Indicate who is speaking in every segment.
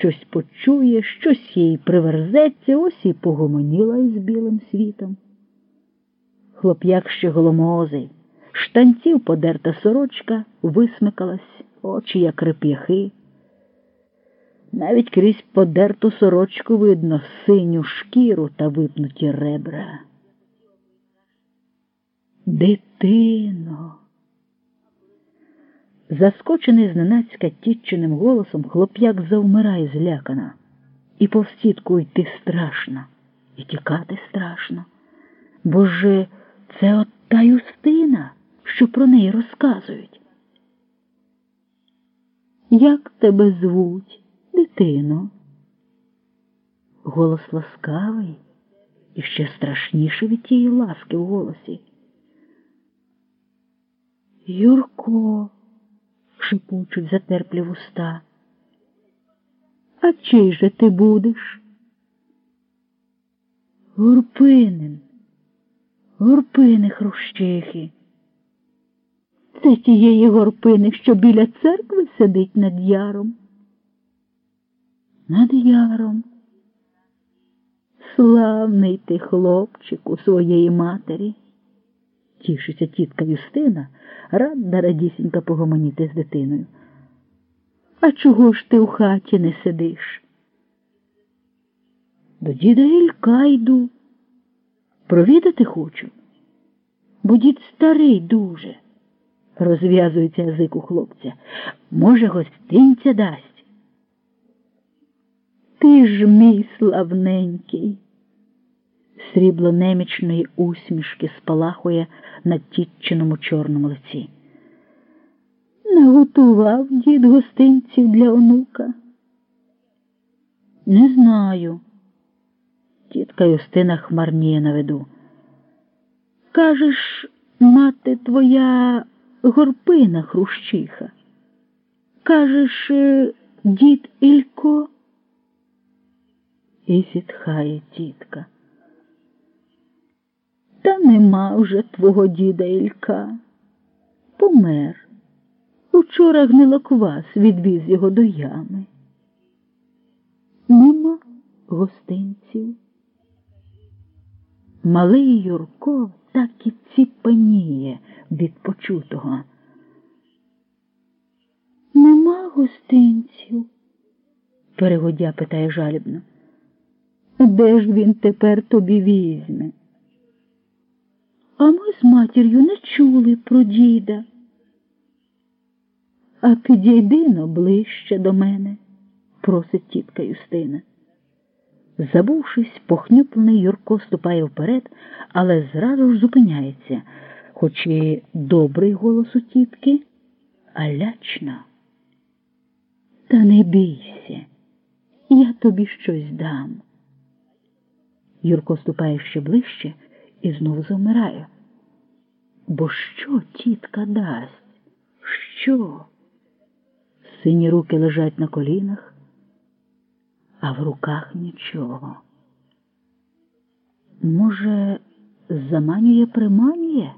Speaker 1: щось почує, щось їй приверзеться, ось і погомоніла із білим світом. Хлоп'як ще голомозий, штанців подерта сорочка, висмикалась, очі, як реп'яхи. Навіть крізь подерту сорочку видно синю шкіру та випнуті ребра. Дитино. Заскочений зненацька тітчиним голосом, хлоп'як завмирає злякана. І повз тітку йти страшно, і тікати страшно. Бо ж це от та юстина, що про неї розказують. Як тебе звуть, дитино? Голос ласкавий і ще страшніше від тієї ласки в голосі. Юрко шепочуть затерплі вуста. А чий же ти будеш? Гурпинин, Гурпини хрущихи. Це тієї горпини, що біля церкви сидить над яром. Над яром. Славний ти хлопчику своєї матері. Тішиться тітка Юстина, рада радісінька погомоніти з дитиною. А чого ж ти у хаті не сидиш? До діда Ілька йду. Провідати хочу, бо дід старий дуже, розв'язується язик у хлопця. Може, гостинця дасть. Ти ж мій славненький. Срібло немічної усмішки спалахує на тітчиному чорному лиці. Наготував дід гостинців для онука. Не знаю. Тітка Юстина хмарніє на виду. Кажеш, мати твоя горпина хрущиха. Кажеш, е, дід Ілько? І зітхає тітка. Та нема вже твого діда Ілька. Помер. Учора гнилоквас відвіз його до ями. Нема гостинців. Малий Юрко так і ціпаніє від почутого. Нема гостинців? перегодя питає жалібно. Де ж він тепер тобі візьме? А ми з матір'ю не чули про діда. А підійди но ближче до мене, просить тітка Юстина. Забувшись, похнюплений Юрко ступає вперед, але зразу ж зупиняється, хоч і добрий голос у тітки, а лячно. Та не бійся, я тобі щось дам. Юрко ступає ще ближче і знову завмирає. Бо що тітка дасть? Що? Сині руки лежать на колінах, а в руках нічого. Може, заманює приманює?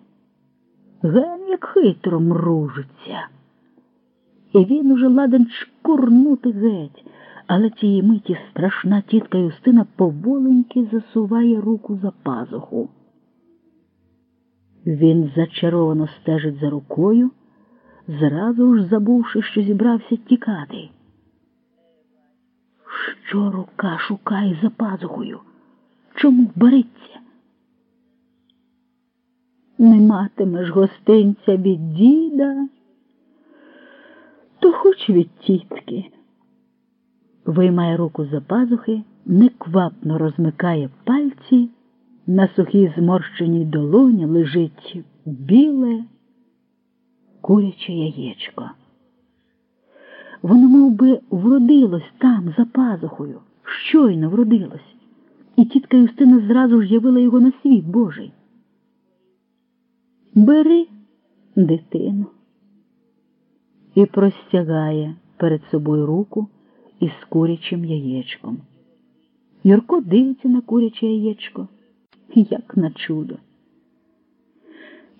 Speaker 1: Ген як хитро мружиться. І він уже ладен шкурнути геть, але тієї миті страшна тітка Юстина поволеньки засуває руку за пазуху. Він зачаровано стежить за рукою, зразу ж забувши, що зібрався тікати. Що рука шукає за пазухою? Чому береться? Не матимеш гостинця від діда, то хоч від тітки. Виймає руку за пазухи, неквапно розмикає пальці. На сухій зморщеній долоні лежить біле куряче яєчко. Воно мов би, вродилось там, за пазухою, щойно вродилось, і тітка Юстина зразу ж явила його на світ Божий. Бери, дитину, і простягає перед собою руку із курячим яєчком. Юрко дивиться на куряче яєчко як на чудо,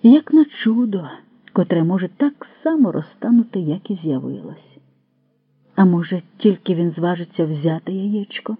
Speaker 1: як на чудо, котре може так само розтанути, як і з'явилось. А може, тільки він зважиться взяти яєчко?